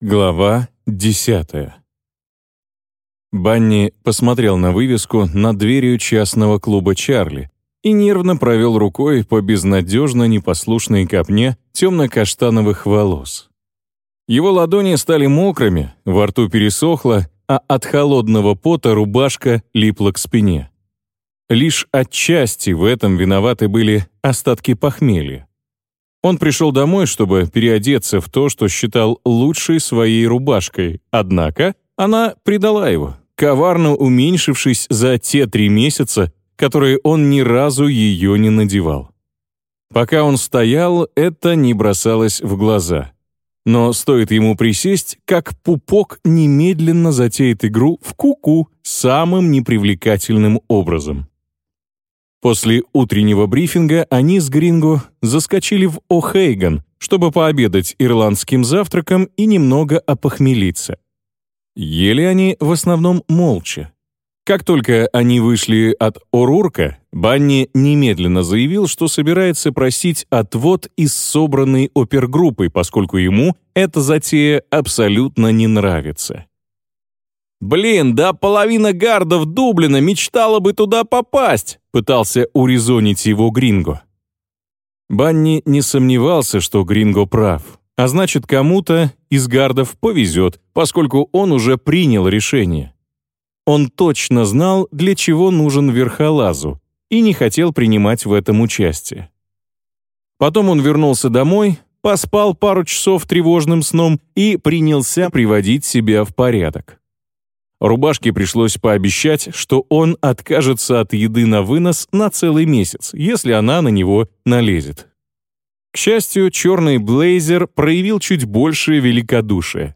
Глава десятая. Банни посмотрел на вывеску над дверью частного клуба «Чарли» и нервно провел рукой по безнадежно непослушной копне темно-каштановых волос. Его ладони стали мокрыми, во рту пересохло, а от холодного пота рубашка липла к спине. Лишь отчасти в этом виноваты были остатки похмелья. Он пришел домой, чтобы переодеться в то, что считал лучшей своей рубашкой, однако она предала его, коварно уменьшившись за те три месяца, которые он ни разу ее не надевал. Пока он стоял, это не бросалось в глаза. Но стоит ему присесть, как пупок немедленно затеет игру в куку -ку самым непривлекательным образом. После утреннего брифинга они с Гринго заскочили в О'Хейган, чтобы пообедать ирландским завтраком и немного опохмелиться. Ели они в основном молча. Как только они вышли от Орурка, Банни немедленно заявил, что собирается просить отвод из собранной опергруппы, поскольку ему эта затея абсолютно не нравится. «Блин, да половина гардов Дублина мечтала бы туда попасть!» пытался урезонить его Гринго. Банни не сомневался, что Гринго прав, а значит, кому-то из гардов повезет, поскольку он уже принял решение. Он точно знал, для чего нужен верхолазу, и не хотел принимать в этом участие. Потом он вернулся домой, поспал пару часов тревожным сном и принялся приводить себя в порядок. Рубашке пришлось пообещать, что он откажется от еды на вынос на целый месяц, если она на него налезет. К счастью, черный блейзер проявил чуть большее великодушие.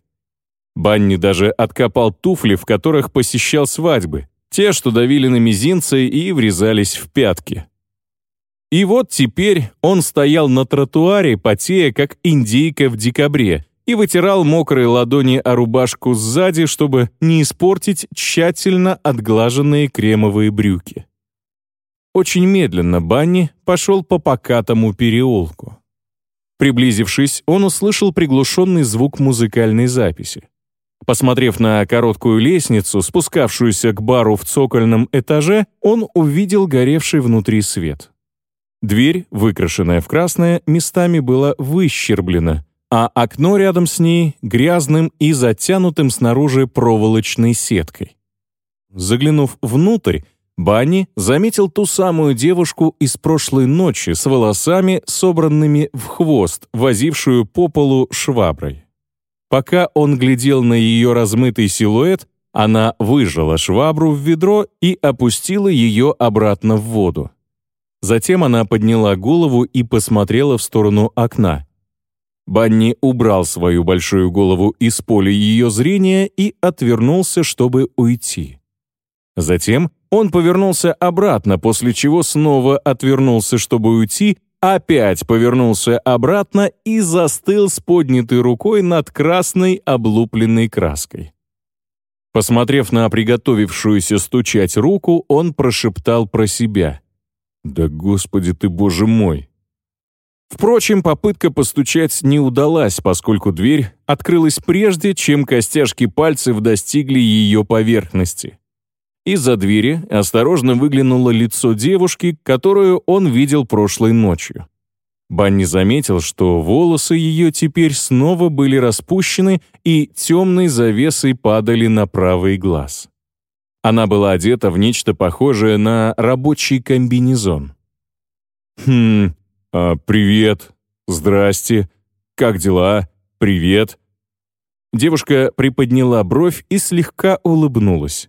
Банни даже откопал туфли, в которых посещал свадьбы, те, что давили на мизинцы и врезались в пятки. И вот теперь он стоял на тротуаре, потея, как индейка в декабре, и вытирал мокрые ладони о рубашку сзади, чтобы не испортить тщательно отглаженные кремовые брюки. Очень медленно Банни пошел по покатому переулку. Приблизившись, он услышал приглушенный звук музыкальной записи. Посмотрев на короткую лестницу, спускавшуюся к бару в цокольном этаже, он увидел горевший внутри свет. Дверь, выкрашенная в красное, местами была выщерблена, а окно рядом с ней грязным и затянутым снаружи проволочной сеткой. Заглянув внутрь, Банни заметил ту самую девушку из прошлой ночи с волосами, собранными в хвост, возившую по полу шваброй. Пока он глядел на ее размытый силуэт, она выжала швабру в ведро и опустила ее обратно в воду. Затем она подняла голову и посмотрела в сторону окна. Банни убрал свою большую голову из поля ее зрения и отвернулся, чтобы уйти. Затем он повернулся обратно, после чего снова отвернулся, чтобы уйти, опять повернулся обратно и застыл с поднятой рукой над красной облупленной краской. Посмотрев на приготовившуюся стучать руку, он прошептал про себя. «Да господи ты, боже мой!» Впрочем, попытка постучать не удалась, поскольку дверь открылась прежде, чем костяшки пальцев достигли ее поверхности. Из-за двери осторожно выглянуло лицо девушки, которую он видел прошлой ночью. Банни заметил, что волосы ее теперь снова были распущены и темной завесой падали на правый глаз. Она была одета в нечто похожее на рабочий комбинезон. «Хм, а, «Привет. Здрасте. Как дела? Привет». Девушка приподняла бровь и слегка улыбнулась.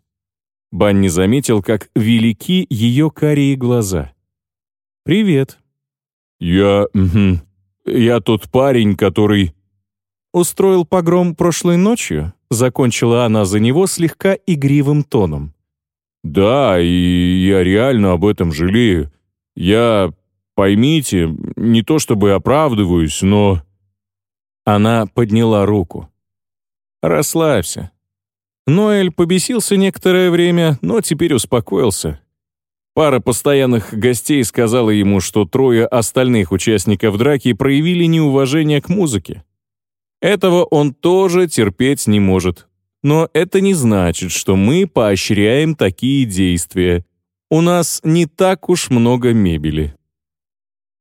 Банни заметил, как велики ее карие глаза. «Привет». «Я... Угу, я тот парень, который...» «Устроил погром прошлой ночью?» Закончила она за него слегка игривым тоном. «Да, и я реально об этом жалею. Я Поймите, не то чтобы оправдываюсь, но...» Она подняла руку. «Расслабься». Ноэль побесился некоторое время, но теперь успокоился. Пара постоянных гостей сказала ему, что трое остальных участников драки проявили неуважение к музыке. Этого он тоже терпеть не может. Но это не значит, что мы поощряем такие действия. У нас не так уж много мебели.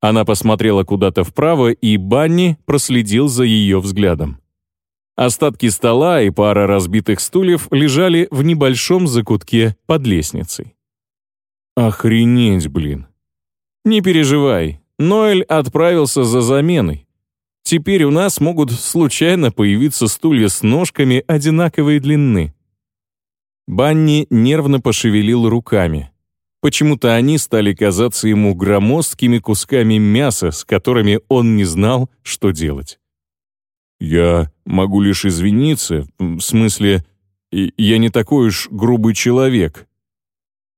Она посмотрела куда-то вправо, и Банни проследил за ее взглядом. Остатки стола и пара разбитых стульев лежали в небольшом закутке под лестницей. Охренеть, блин. Не переживай, Ноэль отправился за заменой. Теперь у нас могут случайно появиться стулья с ножками одинаковой длины. Банни нервно пошевелил руками. Почему-то они стали казаться ему громоздкими кусками мяса, с которыми он не знал, что делать. «Я могу лишь извиниться, в смысле, я не такой уж грубый человек».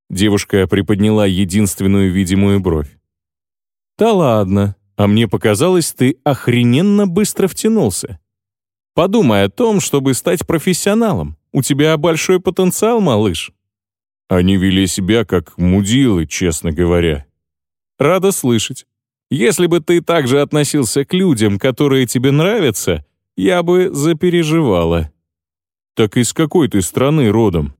Девушка приподняла единственную видимую бровь. «Да ладно, а мне показалось, ты охрененно быстро втянулся. Подумай о том, чтобы стать профессионалом. У тебя большой потенциал, малыш». Они вели себя как мудилы, честно говоря. Рада слышать. Если бы ты также относился к людям, которые тебе нравятся, я бы запереживала». «Так из какой ты страны родом?»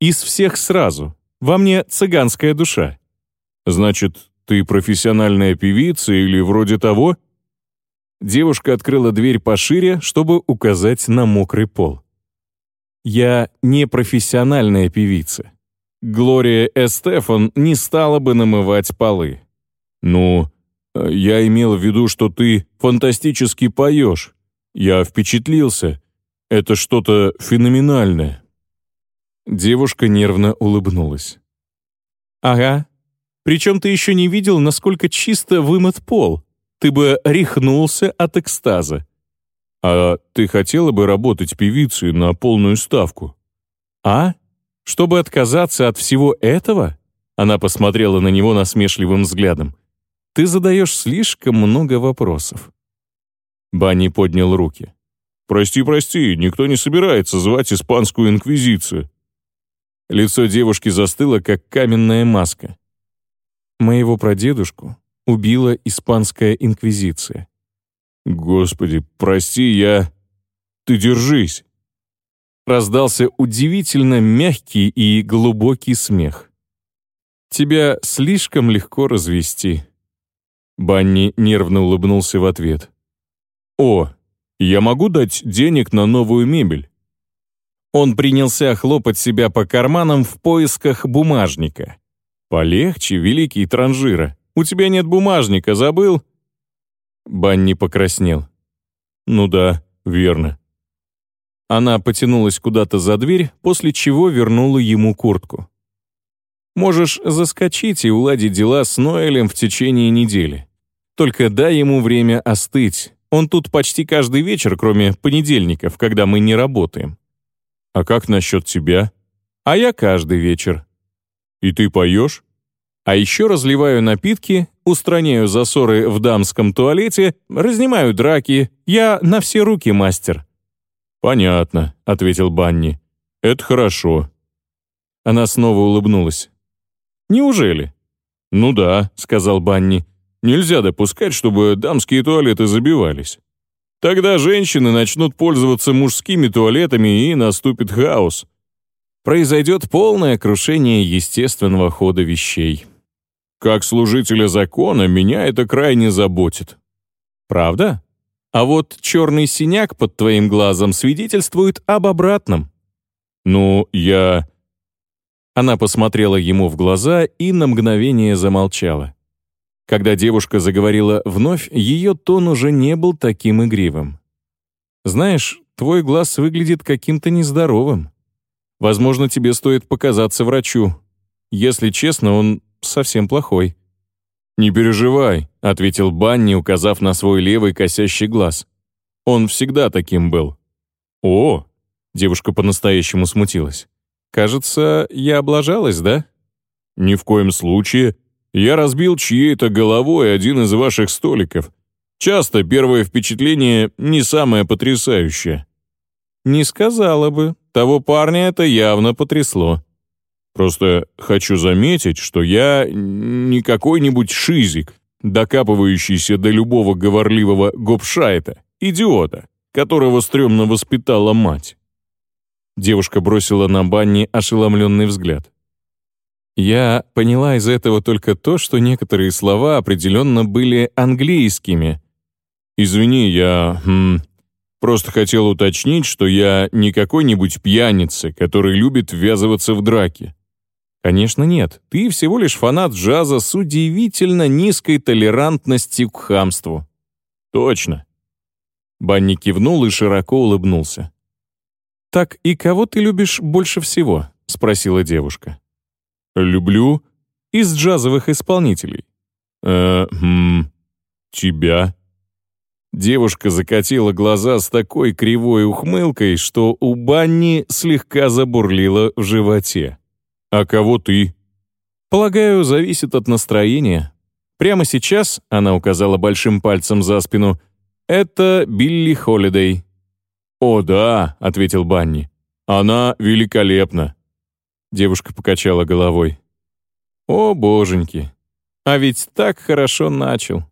«Из всех сразу. Во мне цыганская душа». «Значит, ты профессиональная певица или вроде того?» Девушка открыла дверь пошире, чтобы указать на мокрый пол. «Я не профессиональная певица. Глория Эстефан не стала бы намывать полы». «Ну, я имел в виду, что ты фантастически поешь. Я впечатлился. Это что-то феноменальное». Девушка нервно улыбнулась. «Ага. Причем ты еще не видел, насколько чисто вымыт пол. Ты бы рехнулся от экстаза». «А ты хотела бы работать певицей на полную ставку?» «А? Чтобы отказаться от всего этого?» Она посмотрела на него насмешливым взглядом. «Ты задаешь слишком много вопросов». Банни поднял руки. «Прости, прости, никто не собирается звать испанскую инквизицию». Лицо девушки застыло, как каменная маска. «Моего прадедушку убила испанская инквизиция». «Господи, прости, я...» «Ты держись!» Раздался удивительно мягкий и глубокий смех. «Тебя слишком легко развести». Банни нервно улыбнулся в ответ. «О, я могу дать денег на новую мебель?» Он принялся хлопать себя по карманам в поисках бумажника. «Полегче, великий транжира. У тебя нет бумажника, забыл?» Банни покраснел. «Ну да, верно». Она потянулась куда-то за дверь, после чего вернула ему куртку. «Можешь заскочить и уладить дела с Ноэлем в течение недели. Только дай ему время остыть. Он тут почти каждый вечер, кроме понедельников, когда мы не работаем. А как насчет тебя? А я каждый вечер. И ты поешь? А еще разливаю напитки, устраняю засоры в дамском туалете, разнимаю драки. Я на все руки мастер». «Понятно», — ответил Банни. «Это хорошо». Она снова улыбнулась. «Неужели?» «Ну да», — сказал Банни. Нельзя допускать, чтобы дамские туалеты забивались. Тогда женщины начнут пользоваться мужскими туалетами и наступит хаос. Произойдет полное крушение естественного хода вещей. Как служителя закона меня это крайне заботит. Правда? А вот черный синяк под твоим глазом свидетельствует об обратном. Ну, я... Она посмотрела ему в глаза и на мгновение замолчала. Когда девушка заговорила вновь, ее тон уже не был таким игривым. «Знаешь, твой глаз выглядит каким-то нездоровым. Возможно, тебе стоит показаться врачу. Если честно, он совсем плохой». «Не переживай», — ответил Банни, указав на свой левый косящий глаз. «Он всегда таким был». «О!» — девушка по-настоящему смутилась. «Кажется, я облажалась, да?» «Ни в коем случае. Я разбил чьей-то головой один из ваших столиков. Часто первое впечатление не самое потрясающее». «Не сказала бы. Того парня это явно потрясло». «Просто хочу заметить, что я не какой-нибудь шизик, докапывающийся до любого говорливого гопшайта, идиота. которого стрёмно воспитала мать. Девушка бросила на Банни ошеломленный взгляд. Я поняла из этого только то, что некоторые слова определенно были английскими. «Извини, я... Хм, просто хотел уточнить, что я не какой-нибудь пьяница, который любит ввязываться в драки». «Конечно нет. Ты всего лишь фанат джаза с удивительно низкой толерантностью к хамству». «Точно». Банни кивнул и широко улыбнулся. «Так и кого ты любишь больше всего?» — спросила девушка. «Люблю из джазовых исполнителей». «Э, хм, тебя». Девушка закатила глаза с такой кривой ухмылкой, что у Банни слегка забурлило в животе. «А кого ты?» «Полагаю, зависит от настроения. Прямо сейчас, — она указала большим пальцем за спину, — это Билли Холидей». «О, да», — ответил Банни. «Она великолепна». Девушка покачала головой. «О, боженьки! А ведь так хорошо начал.